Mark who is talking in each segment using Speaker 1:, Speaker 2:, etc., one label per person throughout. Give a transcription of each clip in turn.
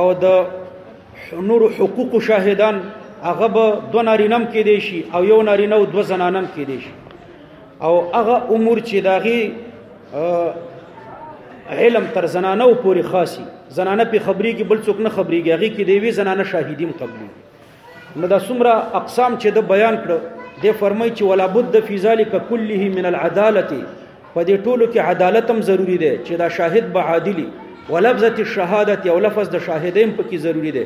Speaker 1: او د نور حقوق شاهدان هغه به دو نارینم کې دی شي او یو نارینه او دو زنانم کې دی شي او هغه امور چې داغي علم تر زنانه پورې خاصي زنانه په خبري کې بل څوک نه خبريږي هغه کې دی وی زنانه شاهدیم قبلي نو دا څومره اقسام چې د بیان کړ د فرمای چې ولا بد فی ذلک کله من العداله په دې ټولو کې عدالت هم ضروری دی چې دا شاهد به عادلی ولفظه الشهاده او لفظ د شاهدین په کې ضروری دی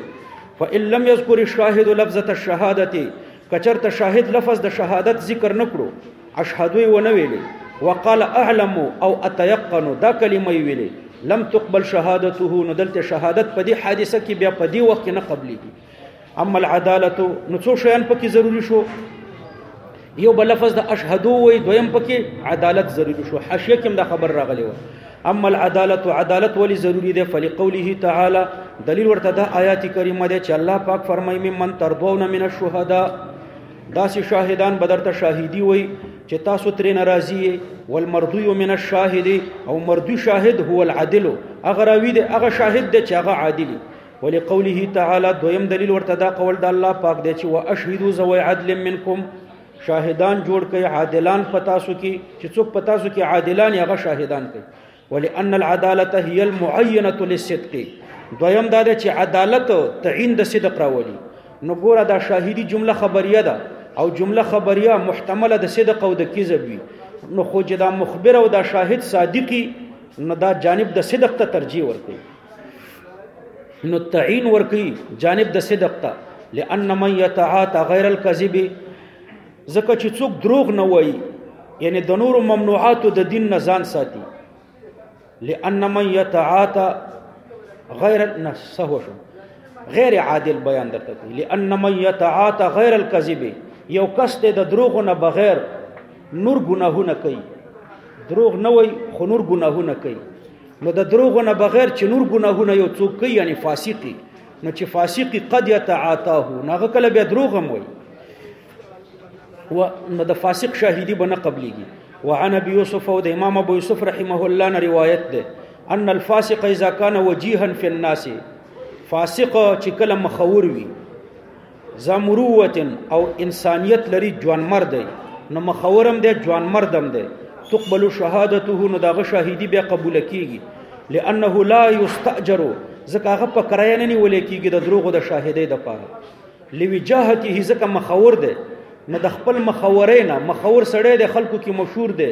Speaker 1: فإن لم يذكر الشاهد لفظه الشهاده کچرته شاهد لفظ د شهادت ذکر نکړو اشهدوی و نه ویلې وقال اعلم او اتيقن دا کلمه ویلې لم تقبل شهادته نو دلته شهادت په دې حادثه کې بیا په دې وخت نه قبليږي اما العدالت نو څو شیان پکې ضروری شو یو بل لفظ د اشهدو وي دویم پکې عدالت ضروری شو حاشیه کې دا خبر راغلی و اما العدالت عدالت ولی ضروری ده فلقوله تعالی دلیل ورته دا آیات کریمه ده چې الله پاک فرمایي ممن ترضون من الشهداء داسې شاهدان بدرته شاهدی وي چې تاسو ترې ناراضي والمرضي من الشاهد او مردي شاهد هو العدل اغراوی ده هغه شاهد ده چې هغه عادلی ولقوله تعالی دویم دلیل ورته دا قول د الله پاک دی چې واشهدوا ذوی عدل منکم شاهدان جوړ کړي عادلان پتا سو کې چې څوک پتا سو کې عادلان هغه شاهدان کوي ولئن العداله هي المعينه للصدق دویم دا چې عدالت تعین د صدق راولي نو ګوره دا شاهدی جمله خبریه ده او جمله خبریه محتمله د صدق او د کذب وي نو خو جدا مخبر او دا شاهد صادقي نو دا جانب د صدق ته ترجیح ورکړي نو تعین ورکی جانب د صدق ته لأن من يتعاطى غیر الكذب زکه چې څوک دروغ نه وایي یعنی د نور ممنوعات د دین نه ځان ساتي لأن من يتعاطى غیر نه سهو شو غیر عادل بیان درته کوي لأن من يتعاطى غیر الكذب یو کس ته د دروغ نه بغیر نور ګناهونه کوي دروغ نه وای خو نور ګناهونه کوي نو د دروغو نه بغیر چې نور ګناهونه یو څوک کوي یعنی فاسقي نو چې فاسقي قد يتعاتاه ناغه کله به دروغ هم وي و نو د فاسق شاهدی بنه قبليږي وعن ابي يوسف او د امام ابو يوسف رحمه الله نه روایت ده ان الفاسق اذا كان وجيها في الناس فاسق چې کله مخور وي زمروتن او انسانیت لري جوان مرد دی نو مخورم دی جوان مردم دی تقبل شهادته نو دغه شاهدی به قبول کیږي لانه لا یستاجر ځکه هغه په کرایه نه نیول کیږي د دروغو د شاهدې د پاره لوي جهته ځکه مخور دی نه د خپل مخورې نه مخور سړی د خلکو کې مشهور دی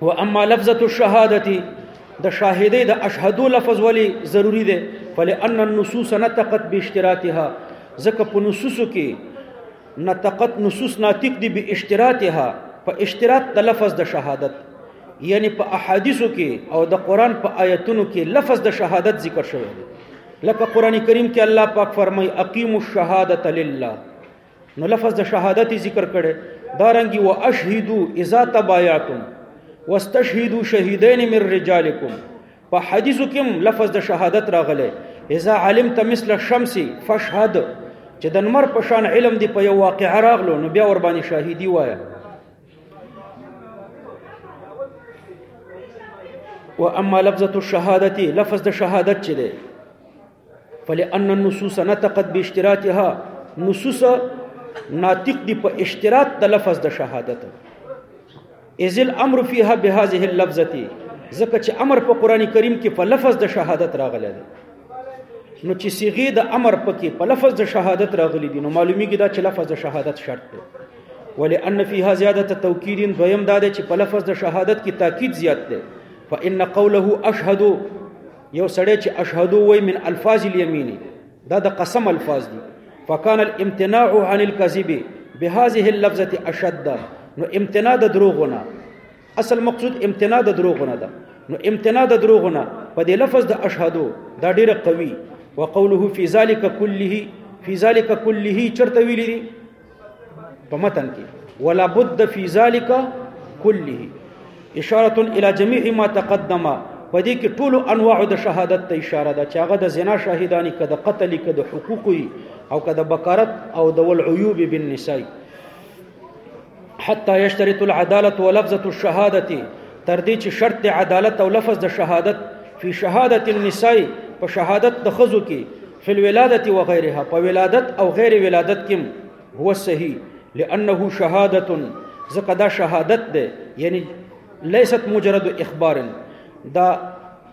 Speaker 1: واما لفظه الشهاده د شاهدې د اشهدو لفظ ولی ضروری دی فلان النصوص نطقت باشتراطها ځکه په نصوصو کې نطقت نصوص ناطق دي به اشتراطها په اشتراط د لفظ د شهادت یعنی په احادیثو کې او د قران په آیتونو کې لفظ د شهادت ذکر شوی دی لکه قران کریم کې الله پاک فرمای اقیم الشهادت لله نو لفظ د شهادت ذکر کړي دارنګي واشهدوا اذا تبايعتم واستشهدوا شهيدين من رجالكم په حدیثو کې لفظ د شهادت راغلی اذا علمت مثل الشمس فاشهد چې د نمر په شان علم دی په یو واقع راغلو نو بیا ور باندې شاهدی وایه واما لفظه الشهادتي لفظ د شهادت چې دی فلأن النصوص نطقت باشتراطها نصوص ناطق دي په اشتراط د لفظ د شهادت اذ الامر فيها بهذه اللفظه ځکه چې امر په قران کریم کې په لفظ د شهادت راغلی دی نو چې صيغه د امر پکې په لفظ د شهادت راغلي دي نو معلومیږي دا چې لفظ د شهادت شرط دی ولأن فيها زياده توکید دویم دا دی چې په لفظ د شهادت کې تاکید زیات دی فإن قوله أشهد یو سړی چې اشهدو وای من الفاظ الیمین دا د قسم الفاظ دي فکان الامتناع عن الكذب بهذه اللفظه اشد نو امتناع د دروغونه اصل مقصود امتناع د دروغونه ده نو امتناع د دروغونه په دې لفظ د اشهدو دا ډیر قوي وقوله فی ذلک کله فی ذلک کله چرته ویلی په متن کې ولا بد فی ذلک کله اشاره الى جميع ما تقدم په دې کې ټول انواع د شهادت ته اشاره ده چې هغه د زنا شاهدانی کده قتل کده حقوقي او کده بکارت او د والعيوب بالنساء حتى يشترط العداله ولفظه الشهاده تر دې چې شرط عدالت او لفظ د شهادت فی شهادت النساء په شهادت د خزو کې فی الولادت و غیرها په ولادت او غیر ولادت کې هو صحیح لانه شهادت ځکه دا شهادت ده یعنی لیست مجرد اخبار دا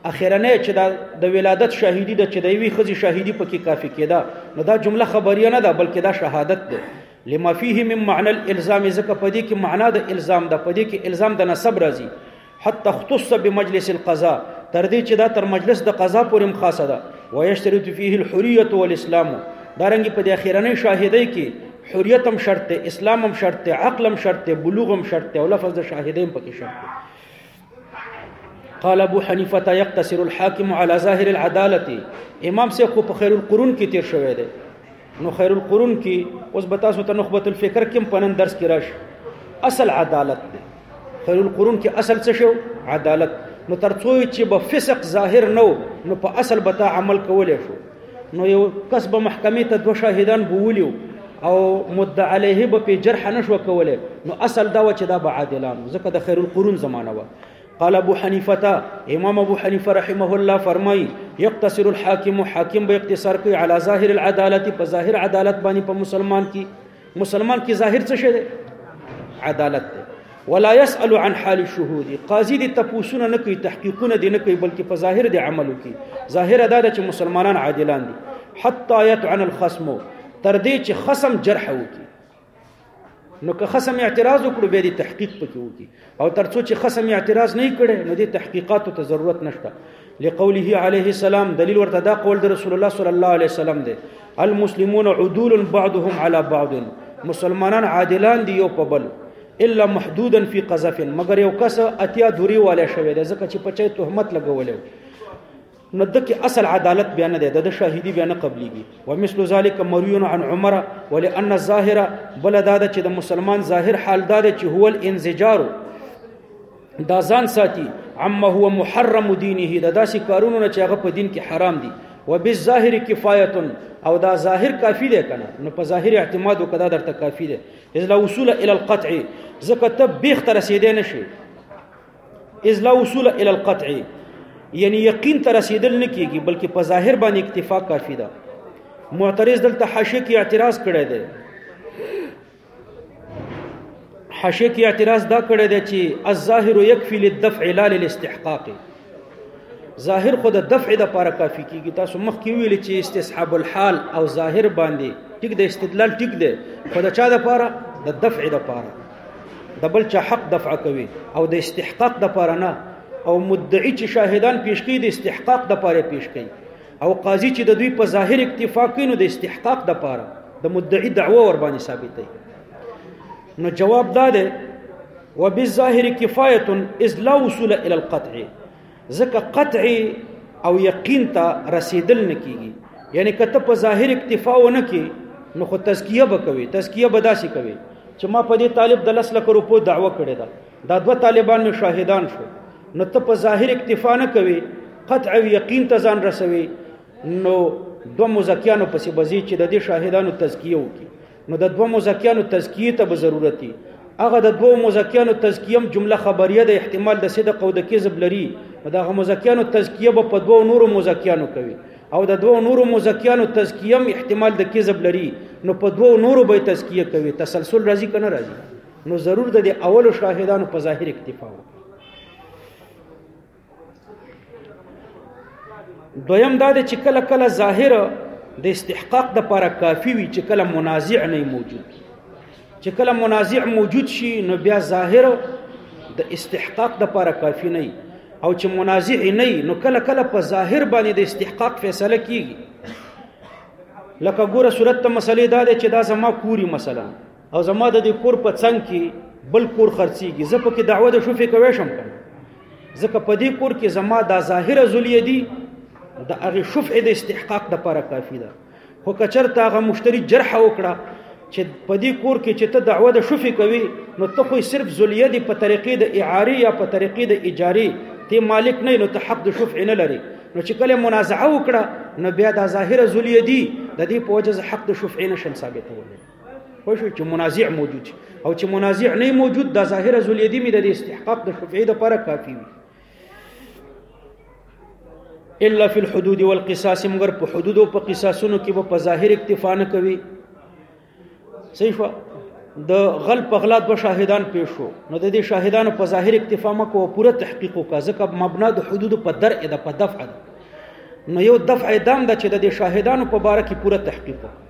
Speaker 1: اخیرنه چې دا د ولادت شاهدی ده چې د یوې خزي شاهدی پکې کافی کېده نو دا جمله خبریه نه ده بلکې دا شهادت ده لما فيه من معنى الالزام ځکه پدې کې معنا د الزام ده پدې کې الزام د نسب راځي حتى اختص بمجلس القضاء تر دې چې دا تر مجلس د قضا پورې مخاصه ده ويشترط فيه الحريه والاسلام دا رنګ په دې اخیرنۍ شاهدۍ کې حریت هم شرط دی اسلام هم شرط دی عقل هم شرط دی بلوغ هم شرط دی او لفظ د شاهدین پکې شرط دی قال ابو حنیفه یقتصر الحاکم على ظاهر العداله امام سے خو په خیر القرون کې تیر شوی دی نو خیر القرون کې اوس به تاسو ته نخبه الفکر کې په نن درس کې راشي اصل عدالت دی خیر القرون کې اصل څه شو عدالت نو ترڅو چې به فسق ظاهر نو نو په اصل به تا عمل کولای شو نو یو کس به محکمې ته دوه شاهدان بولیو او مدعا علیه به په جرح نشو کولای نو اصل دا و چې دا به عادلان ځکه د خیر القرون زمانہ و قال ابو حنیفه امام ابو حنیفه رحمه الله فرمای یقتصر الحاکم حاکم به اقتصار کوي علی ظاهر العدالت په ظاهر عدالت باندې په مسلمان کې مسلمان کې ظاهر څه شه ده عدالت ده ولا يسأل عن حال الشهود قاضي دي تپوسونه نه کوي تحقیقونه دي نه کوي بلکې په ظاهر دي عمل کوي ظاهر ادا ده چې مسلمانان عادلان دي حتى يطعن الخصم تر دې چې خصم جرح وکي نو که خصم اعتراض وکړو به دې تحقیق پکې وکي او ترڅو چې خصم اعتراض نه کړي نو دې تحقیقاتو ته ضرورت نشته لقوله عليه السلام دلیل ورته دا قول د رسول الله صلی الله علیه وسلم دی المسلمون عدول بعضهم على بعض مسلمانان عادلان دي یو په بل الا محدودا في قذف مگر یو کس اتیا دوری والے شوی دی ځکه چې په چا تهمت لګولې نو دکې اصل عدالت بیا نه دی د شاهدی بیا نه قبليږي ومثل ذلك مروي عن عمر ولان الظاهر بل دا چې د مسلمان ظاهر حال دا چې هو الانزجار دا ځان ساتي عما هو محرم دينه دا داسې کارونه نه چې هغه په دین کې حرام دي وبالظاهر کفایه او دا ظاهر کافی دی کنه نو په ظاهر اعتماد وکړه درته کافی دی اذ لا وصول الى القطع زکه ته بیخ تر رسیدې نشي اذ لا وصول الى القطع یعنی یقین ته رسیدل نه کیږي بلکې په ظاهر باندې اکتفا کافی ده معترض دلته حاشیه کې اعتراض کړی دی حاشیه کې اعتراض دا کړی دی چې الظاهر یکفی للدفع لا للاستحقاق ظاهر خو د دفع د لپاره کافی کیږي تاسو مخکې ویل چې استصحاب الحال او ظاهر باندې ټیک د استدلال ټیک دی خو د چا د لپاره د دفع د لپاره د بل چا حق دفع کوي او د استحقاق د پاره نه او مدعی چې شاهدان پیش کوي د استحقاق د پاره پیش کوي او قاضي چې د دوی په ظاهر اکتفا کوي نو د استحقاق د پاره د مدعی دعوه ور باندې ثابتې نو جواب دا ده وبالظاهر کفایه اذ لا وصول الى القطع ځکه قطع او یقین ته رسیدل نه کیږي یعنی کته په ظاهر اکتفا و نه کی نو خو تزکیه به کوي تزکیه به داسې کوي چې ما په دې طالب د لس لک روپو دعوه کړې ده دا دوه طالبان مې شاهدان شو نو ته په ظاهر اکتفا نه کوي قطع او یقین ته ځان رسوي نو دو مزکیانو پسې بزی چې د دې شاهدانو تزکیه وکړي نو د دوه مزکیانو تزکیه ته به ضرورتي هغه د دوه مزکیانو تزکیه جمله خبریه د احتمال د صدق او د کذب لري نو دغه مزکیانو تزکیه به په دوه نورو مزکیانو کوي او د دوه نورو مزکیانو تزکیه احتمال د کذب لري نو په دوه نورو به تزکیه کوي تسلسل راځي کنه راځي نو ضرور د اولو شاهدانو په ظاهر اکتفا وکړي دویم دا چې کله کله ظاهر د استحقاق د لپاره کافی وي چې کله منازع نه موجود چې کله منازع موجود شي نو بیا ظاهر د استحقاق د لپاره کافی نه او چې منازع نه نو کله کله په ظاهر باندې د استحقاق فیصله کیږي لکه ګوره صورت ته مسلې دا ده چې دا زما کوری مثلا او زما د دې کور په څنګ کې بل کور خرڅيږي زه پکې دعوه د شوفې کوي شم کنه ځکه په دې کور کې زما د ظاهره ذلیه دي د هغه شفع د استحقاق د لپاره کافی ده خو کچرته هغه مشتری جرح وکړه چې په دې کور کې چې ته دعوه د شفع کوي نو ته خو صرف ذلیه دي په طریقې د اعاری یا په طریقې د اجاری ته مالک نه نو ته حق د شفع نه لري نو چې کله منازعه وکړه نو بیا د ظاهره ذلیه دي د دې په وجه حق د شفع نه شم ثابتولی خو شو چې منازع موجود شي او چې منازع نه موجود د ظاهر زلیدی می د استحقاق د شفعی د پر کافی وي الا فی الحدود والقصاص مگر په حدود او په قصاصونو کې په ظاهر اکتفا نه کوي صحیح شو د غل په غلا دوه شاهدان پیښ شو نو د دې شاهدانو په ظاهر اکتفا مکو پوره تحقیق وکړه ځکه مبنا د حدود په درء ده په دفع ده نو یو دفع دام د چې د شاهدانو په باره کې پوره تحقیق وکړه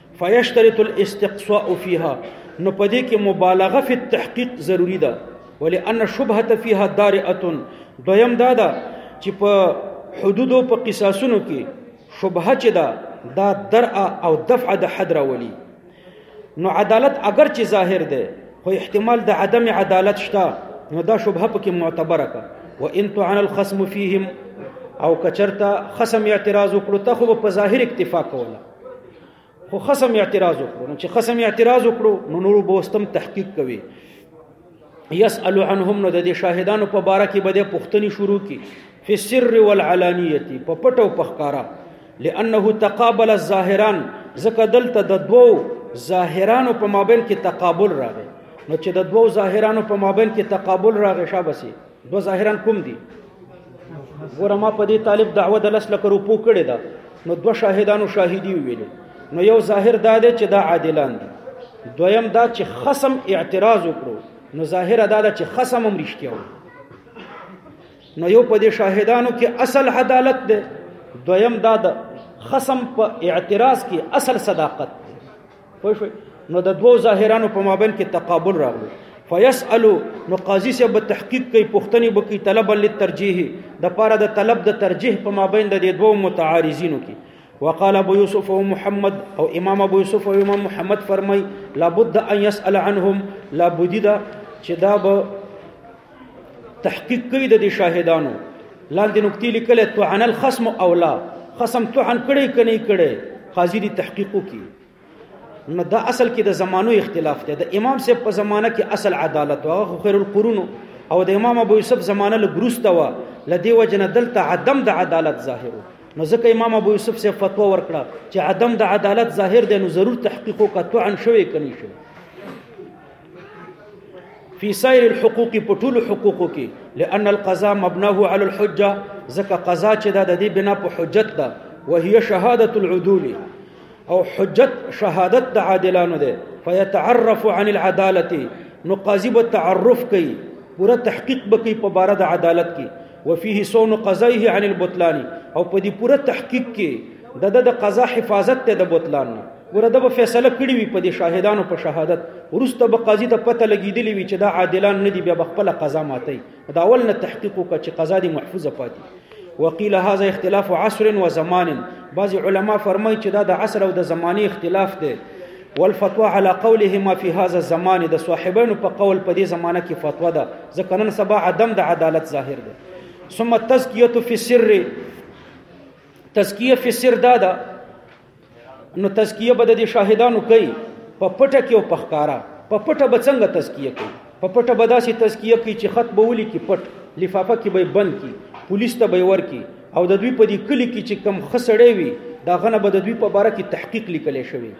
Speaker 1: فیشترط الاستقصاء فيها نو پدې کې مبالغه فی التحقیق ضروری ده ولئن شبهه فيها دارئه دویم دا ده چې په حدودو په قصاصونو کې شبهه چې ده دا درع او دفع د حد راولي نو عدالت اگر چې ظاهر ده خو احتمال د عدم عدالت شته نو دا شبهه پکې معتبره کا و ان تعن الخصم فيهم او کچرتا خصم اعتراض وکړو ته خو په ظاهر اکتفا کوله خو خصم اعتراض وکړو نو چې خصم اعتراض وکړو نو نور بوستم تحقیق کوي يسأل عنهم نو د شاهدانو په باره کې بده پښتني شروع کی فی السر والعلانیه په پټو پخکارا لانه تقابل الظاهران زکه دلته د دوو ظاهرانو په مابین کې تقابل راغی نو چې د دوو ظاهرانو په مابین کې تقابل راغی شابسي دو ظاهرا کوم دي ګوره ما په دې طالب دعوه د لس لکه روپو کړې ده نو دوه شاهدانو شاهدي ویلې نو یو ظاهر دا دی چې دا عادلان دي دویم دا چې خصم اعتراض وکړو نو ظاهر دا ده چې خصم هم رښتیا و نو یو په دې شاهدانو کې اصل عدالت ده دویم دا ده خصم په اعتراض کې اصل صداقت پوه شوي نو د دوو ظاهرانو په مابین کې تقابل راغلی فیسالو نو قاضي صاحب به تحقیق کوي پوښتنې به کوي طلب للترجیح د پاره د طلب د ترجیح په مابین د دوو متعارضینو کې وقال ابو يوسف ومحمد او امام ابو يوسف او امام محمد فرمای لابد ان يسال عنهم لابد دا چې دا به تحقیق کوي د دې شاهدانو لاندې نکتې لیکل تعن الخصم اولا خصم تعن کړي کني کړي قاضي دي تحقیق کوي نو دا اصل کې د زمانو اختلاف دی د امام صاحب په زمانه کې اصل عدالت او خیر القرون او د امام ابو یوسف زمانه له ګروسته و لدی وجنه دلته عدم د عدالت ظاهر نو ځکه امام ابو یوسف سے فتوا ورکړه چې عدم د عدالت ظاهر دی نو ضرور تحقیق او کتو عن شوی کني شوی فی سایر الحقوق په ټولو حقوقو کې لئن القضاء مبناه علی الحجه ځکه قضا چې دا د دې بنا په حجت ده وهي شهاده العدول او حجت شهادت د عادلانو ده فيتعرف عن العداله نو قاضي به تعرف کوي پوره تحقیق به کوي په بار د عدالت کې وفيه صون قضائه عن البطلان او په دې پوره تحقیق کې د د قضا حفاظت ته د بطلان نه ګوره د فیصله کړی وي په دې شاهدانو په شهادت ورسته به قاضي ته پته لګیدلی وي چې دا عادلان نه دی بیا خپل قضا ماتي دا اول نه تحقیق وکړي چې قضا دي محفوظه پاتې وقيل هذا اختلاف عصر وزمان بعض علما فرمایي چې دا د عصر او د زمانه اختلاف دی والفتوا على قولهما في هذا الزمان د صاحبانو په قول په دې زمانہ کې فتوا ده ځکه نن سبا عدم د عدالت ظاهر ده ثم تزکیه فی السر تزکیه فی السر دا ده نو تزکیه به د شاهدانو کوي په پټه کې او په ښکارا په پټه به څنګه تزکیه کوي په پټه به داسې تزکیه کوي چې خط به ولیکي پټ لفافه کې به بند کی پولیس ته به ورکی او د دوی په دې کلی کې چې کم خسړې وي دا غنه به د دوی په باره کې تحقیق لیکل شوی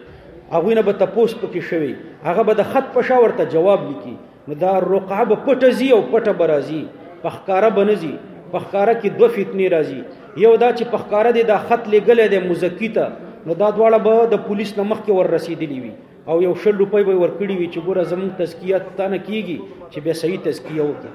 Speaker 1: هغه نه به تپوس پکې شوی هغه به د خط په شا ورته جواب لیکي نو دا رقعه به پټه زی او پټه برازي پخکاره بنزي پخکاره کې دوه فتنې راځي یو دا چې پخکاره دې دا خط لګلې د مزکی ته نو دا دواړه به د پولیس نه مخکې ور رسیدلی وي او یو شل روپۍ به ورکړي وي چې ګوره زموږ تزکیه تا نه کیږي چې بیا صحیح تزکیه وکړي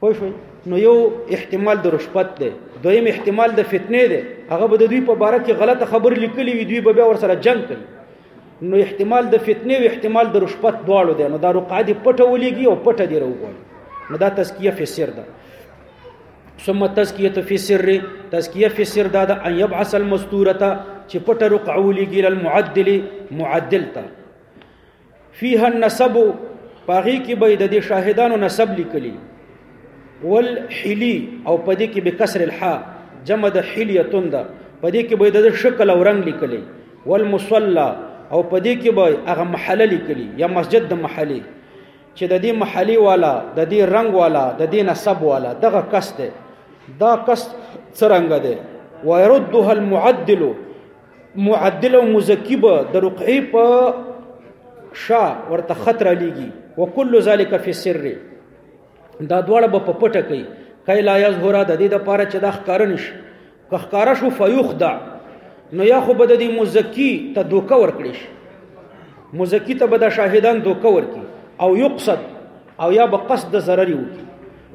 Speaker 1: پوه شوئ نو یو احتمال د رشوت دی دویم احتمال د فتنې دی هغه به د دوی په باره کې غلطه خبر لیکلی وي دوی به بیا ورسره جنگ کوي نو احتمال د فتنې او احتمال د رشوت دواړو دی نو دا رقعه دې پټه ولیږي او پټه دې راوغواړي نو دا تزکیه فسر ده ثم تزکیه فی سر تزکیه فی سر دا د ان یبعث المستورته چې پټه رقعولی ګل المعدل معدل ته فيها النسب پاغي کې به د شاهدانو نسب لیکلی والحلی او پدې کې به کسر الحا جمع د حلیه تند پدې کې به د شکل او رنگ لیکلی والمصلى او پدې کې به هغه محله لیکلی یا مسجد د محله چې د دې محلي والا د دې رنگ والا د دې نسب والا دغه کس دی دا کس څرنګه دی ويردها المعدل معدل او مزکی به د رقعی په شا ورته خطر لګي وکل ذلک فی سر دا دواړه په پټه کوي کای لا یظهر د دې د پاره چې دا ښکارنش که ښکارا شو فیخدع نو یا خو بد دی مزکی ته دوکه ورکړي شي مزکی ته بد شاهدان دوکه ورکي او یقصد او یا به قصد ضرر وکي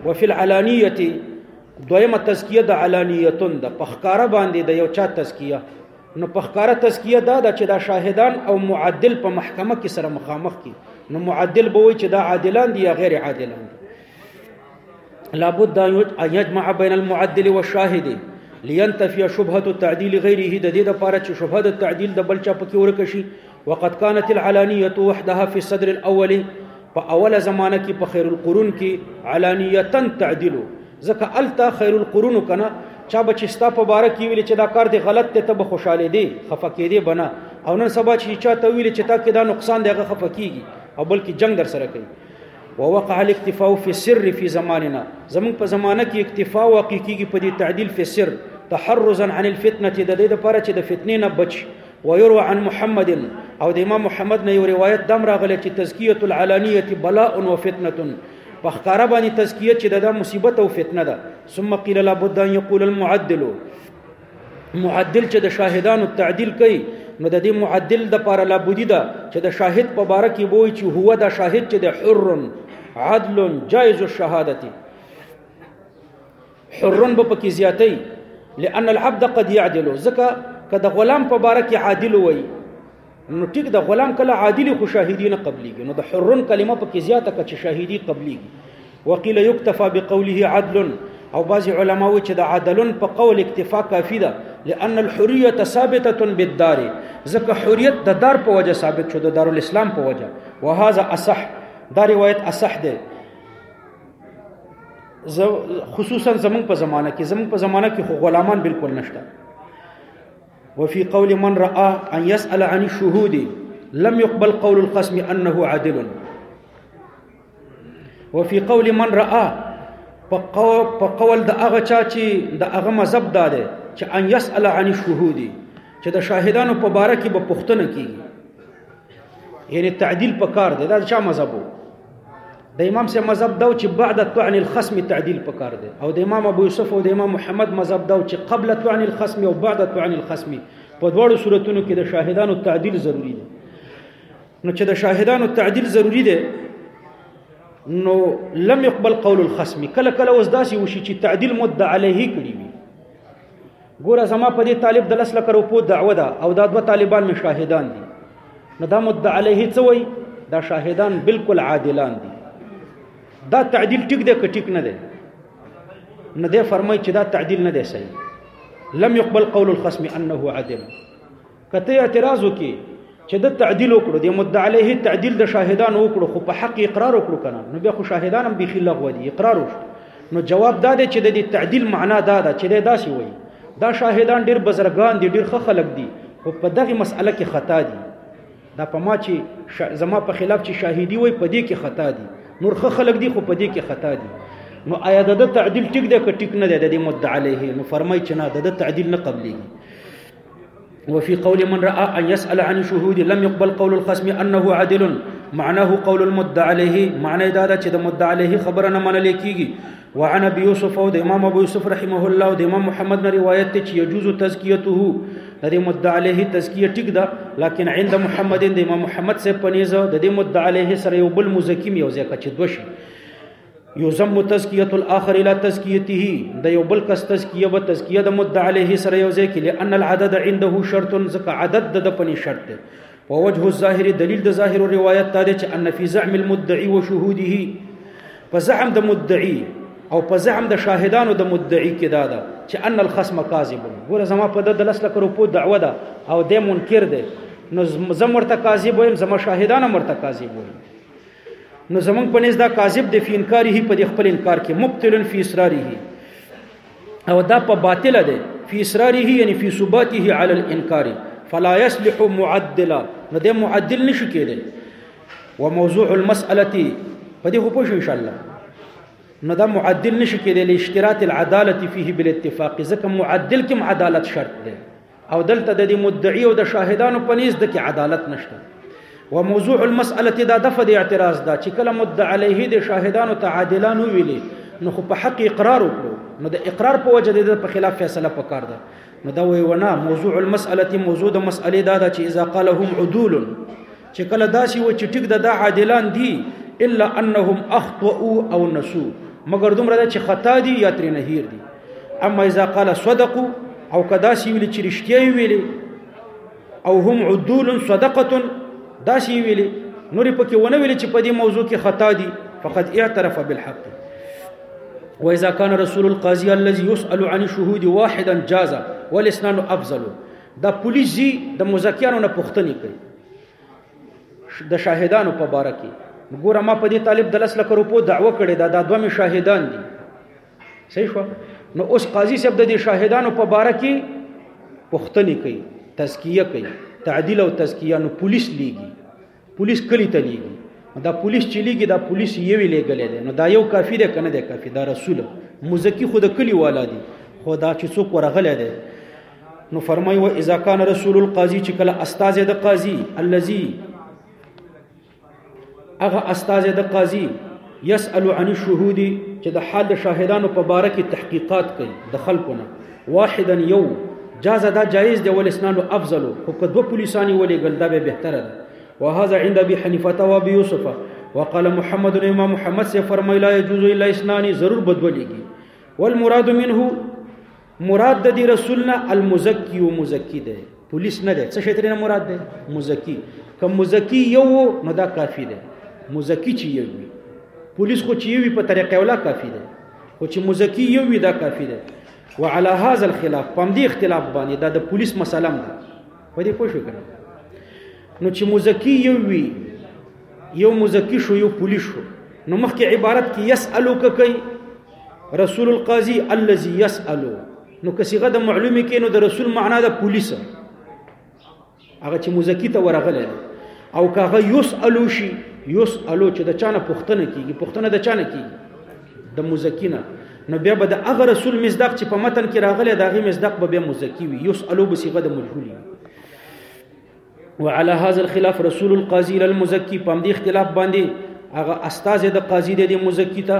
Speaker 1: وفي العلانیه دویمه تزکیه د علانیتون د پخکاره باندې د یو چا تزکیه نو پخکاره تزکیه دا د چې دا شاهدان او معدل په محکمه کې سره مخامخ کی نو معدل به وي چې دا عادلان دي یا غیر عادلان دي لابد ان يجمع بين المعدل والشاهد لينتفي شبهه التعديل غيره د دې لپاره چې شبهه د تعدیل د بل چا پکې ورک شي وقد كانت العلانيه وحدها في الصدر الاول په اوله زمانه کې په خیر القرون کې علانیتن تعدیل ځکه الته خیر القرون کنه چا بچ ستا په بار کې ویل چې دا کار دی غلط ته به خوشاله دی خفه کې دی بنا او نن سبا چې چا ته ویل چې تا کې دا نقصان دی هغه خفه کیږي او بلکې جنگ در سره کوي ووقع الاکتفاء فی السر فی زماننا زمون په زمانه کې اکتفاء واقع کیږي په دې تعدیل فی السر تحرزا عن الفتنه د دې لپاره چې د فتنې نه بچ ويروى عن محمد او د امام محمد نه یو روایت دم راغلی چې تزکیه العلانیه بلاء و فتنه په ښکارا باندې تزکیه چې دا مصیبت او فتنه ده ثم قيل لا بد ان يقول المعدل معدل چې د شاهدانو تعدیل کوي نو د دې معدل د پر لا بودی دا چې د شاهد په باره کې بوي چې هو دا شاهد چې د حر عدل جائز الشهادتي حر به پکې زیاتې لأن العبد قد يعدل ځکه کله غلام په باره کې عادل وي نو ټیک د غلام کله عادل خو شاهدی نه قبليږي نو د حرن کلمه په کې زیاته کچ شاهدی قبليږي وقيل يكتفى بقوله عدل او بعض علما و چې د عدلن په قول اکتفا کافی ده لأن الحريه ثابته بالدار ځکه حریت د دار په وجه ثابت شو د دارالاسلام په وجه وهذا اصح دا روایت اصح ده خصوصا زمون په زمانہ کې زمون په زمانہ کې خو غلامان بالکل نشته وفي قول من راى ان يسال عن الشهود لم يقبل قول القسم انه عادل وفي قول من راى په قول د هغه چا چې د هغه مذهب دا دی چې ان يسأل عن الشهود چې د شاهدانو په باره کې به پوښتنه کیږي یعنی تعدیل پکار دی دا چا مذهب وو د امام سے مذهب دا چې بعد طعن الخصم تعدیل پکار دی او د امام ابو یوسف او د امام محمد مذهب دا چې قبل طعن الخصم او بعد طعن الخصم په دواړو صورتونو کې د شاهدانو تعدیل ضروری دی نو چې د شاهدانو تعدیل ضروری دی نو لم يقبل قول الخصم کله کله اوس داسې وشي چې تعدیل مد علیه کړی وي ګوره زما په دې طالب د لس لکه روپو دعوه ده او دا دوه طالبان مې شاهدان دي نو دا مدعا علیه څه وایي دا شاهدان بالکل عادلان دي دا تعدیل ټیک دی که ټیک نه دی نه دی فرمایي چې دا تعدیل نه دی صحیح لم يقبل قول الخصم انه عدل کته اعتراض وکي چې د تعدیل وکړو د مدعی علیه تعدیل د شاهدان وکړو خو په حق اقرار وکړو کنه نو بیا خو شاهدان هم بخیل لغوه دي اقرار وکړو نو جواب دا دی چې د دې تعدیل معنا دا ده چې دا داسې وایي دا شاهدان ډیر بزرګان دي ډیر خلک دي خو په دغه مسأله کې خطا دي دا په ما چې زما په خلاف چې شاهدی وای په دې کې خطا دي نور خه خلک دي خو په دې کې خطا دي نو آیا د تعدیل ټیک دی که ټیک نه دی د دې مدعی علیه نو فرمای چې نه د تعدیل نه قبلي وفي قول من رأى أن يسأل عن الشهود لم يقبل قول الخصم أنه عدل معناه قول المد عليه معنى دا چې د مد عليه خبره نه منل کیږي وعن ابي يوسف او د امام ابو يوسف رحمه الله او د امام محمد نه روایت ته چې يجوز تزکیته د مد عليه تزکیه ټیک ده لکن عند محمد د امام محمد سے پنيزه د مد عليه سره یو بل مزکیم یو ځکه چې دوشي یوزم تزکیه الاخر الى تزکیته د یو بل کس تزکیه به تزکیه د مد علیه سره یو ځای کې لئن العدد عنده شرط زکه عدد د پنی شرط دی په وجه الظاهر دلیل د ظاهر روایت ته چې ان فی زعم المدعی و شهوده په زعم د مدعی او په زعم د شاهدانو د مدعی کې دا ده چې ان الخصم کاذب ګوره زما په د لس لک روپو دعوه ده او د منکر ده نو زم ورته کاذب ویم زما شاهدانو ورته کاذب ویم نو زمونږ په نس دا کاذب دی فی انکاری هی په دې خپل انکار کې مبتلن فی اسراری هی او دا په باطل دی فی اسراری هی یعنی فی ثباتی هی علی الانکاری فلا یصلح معدلا نو دې معدل نشو کېدل و موضوع المسأله په دې خو پوه ان شاء الله نو دا معدل نشو کېدل اشتراط العداله فيه بالاتفاق ځکه معدل کې عدالت شرط دی او دلته د مدعي او د شاهدانو په نيز د کې عدالت نشته و موضوع المسأله دا دفع د اعتراض دا چې کله مد عليه د شاهدانو تعادلان ویلي نو خو په حق اقرار وکړو نو د اقرار په وجه د په خلاف فیصله پکار ده نو دا وی ونه موضوع المسأله موضوع د مسأله دا ده چې اذا قالهم عدول چې کله داسې و چې ټیک د دا عادلان دي الا انهم اخطئوا او نسو مګر دومره چې خطا دي یا ترې نه هیر دي اما اذا قال صدقوا او کدا سی ویل چې رښتیا ویل او هم عدول صدقه دا سی ویل نور پکې ونه ویل چې په دې موضوع کې خطا دي فقد اعترف بالحق واذا كان رسول القاضي الذي يسال عن الشهود واحدا جاز والاثنان افضل د پولیس زی د مزکیانو نه پوښتنې کوي د شاهدانو په باره کې ګوره ما په دې طالب د لس لکه روپو دعوه کړې ده دا دوه مې شاهدان دي صحیح شو نو اوس قاضي صاحب د دې شاهدانو په باره کې پوښتنې کوي تزکیه کوي تعدیل او تزکیه نو پولیس لیږي پولیس کلی ته لیږي دا پولیس چې لیږي دا پولیس یوې لیږلی دی نو دا یو کافي دی که نه دی کافي دا رسول مزکی خو د کلي والا دي خو دا چې څوک ورغلی دی نو فرمای و اذا کان رسول القاضي چې کله استاد د قاضي الذي هغه استاد د قاضي يسأل عن الشهود چې د حال د شاهدانو په باره کې تحقیقات کوي د خلکو نه واحدا یو جاز دا جایز دی ول اسنانو افضل خو که دوه پولیسانی ولېګل دا به بهتره ده وهذا عند ابي حنيفه او ابي يوسف وقال محمد امام محمد سے فرمایلا يجوز الا اسنان ضرور بدولېږي والمراد منه مراد د دې رسول نه المزکی او مزکی ده پولیس نه ده څه شي ترنه مراد ده مزکی کوم مزکی یو نو دا کافی ده مزکی چې یو وي پولیس خو چې یو وي په طریقې ولا کافی ده خو چې مزکی یو وي دا کافی ده وعلى هذا الخلاف پم دې اختلاف باندې دا د پولیس مسله ده په دې پوښښ کړم نو چې مزکی یو وي یو مزکی شو یو پولیس شو نو مخکې عبارت کې یسالو کوي رسول القاضي الذي يسأل نو که صيغه د معلومه کې نو د رسول معنا د پولیس هغه چې مزکی ته ورغله او کاغه يسأل شي يسأل چې د چانه پښتنه کیږي پښتنه د چانه کیږي د مزکینه نو بیا به د هغه رسول مصداق چې په متن کې راغلی دا غي مصداق به بیا مزکی وي يسأل به صيغه د مجهول وي وعلى هذا الخلاف رسول القاضي الى المزكي په دې اختلاف باندې هغه استاد د قاضي د مزکی ته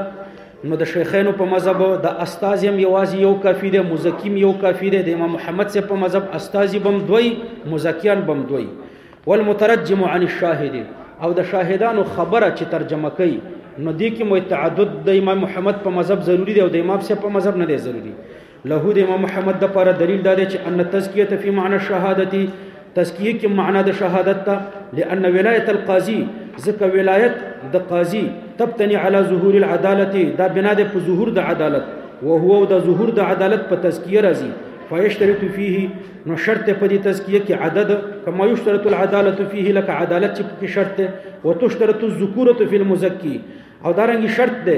Speaker 1: نو د شیخانو په مذهب د استاد هم یوازې یو کافی دی مزکی یو کافی دی د امام محمد سره په مذهب استاد بم دوی مزکیان بم دوی والمترجم عن الشاهد او د شاهدانو خبره چې ترجمه کوي نو دې کې متعدد د امام محمد په مذهب ضروری دی او د امام سره په مذهب نه دی ضروری له د امام محمد د پاره دلیل دا دی چې ان تزکیه فی معنی الشهادت تزکیه کې معنا د شهادت ته لأن ولایت القاضی ځکه ولایت د قاضی تبتنی علی ظهور العدالت دا بنا د په ظهور د عدالت او هو د ظهور د عدالت په تزکیه راځي فیشترط فيه نو شرط په دې تزکیه کې عدد کما یشترط العدالت فيه لك عدالت چې په شرط او تشترط الذکورة فی المزکی او دارنګ شرط ده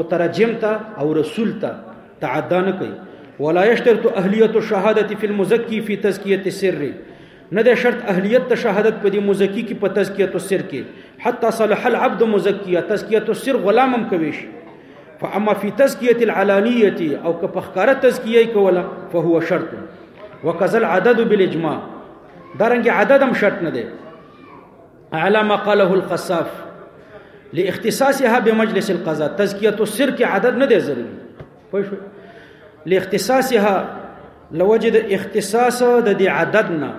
Speaker 1: مترجم ته او رسول ته تعدا نه کوي ولا يشترط اهلیت الشهاده فی المزکی فی تزکیه السر نه ده شرط اهلیت ته شهادت په دې مزکی کې په تزکیه السر کې حتی صلح العبد مزکیه تزکیه السر غلام هم کوي شي فاما فی تزکیه العلانیه او که په ښکاره تزکیه کوله فهو شرط وکذا العدد بالاجماع درنګ عدد هم شرط نه دی اعلى ما قاله القصاف لاختصاصها بمجلس القضاء تزکیه السر کې عدد نه دی ضروري پوه شو لاختصاصها لوجد اختصاص د دې عدد نه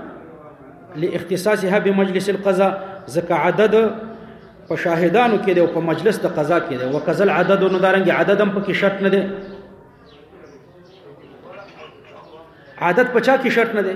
Speaker 1: لاختصاصها بمجلس القضاء ځکه عدد په شاهدانو کې دی او په مجلس د قضا کې دی وکذل عدد نو دارنګ عدد هم پکې شرط نه دی عدد پچا کې شرط نه دی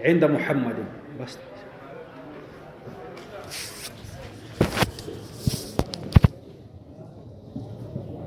Speaker 1: عند محمد بس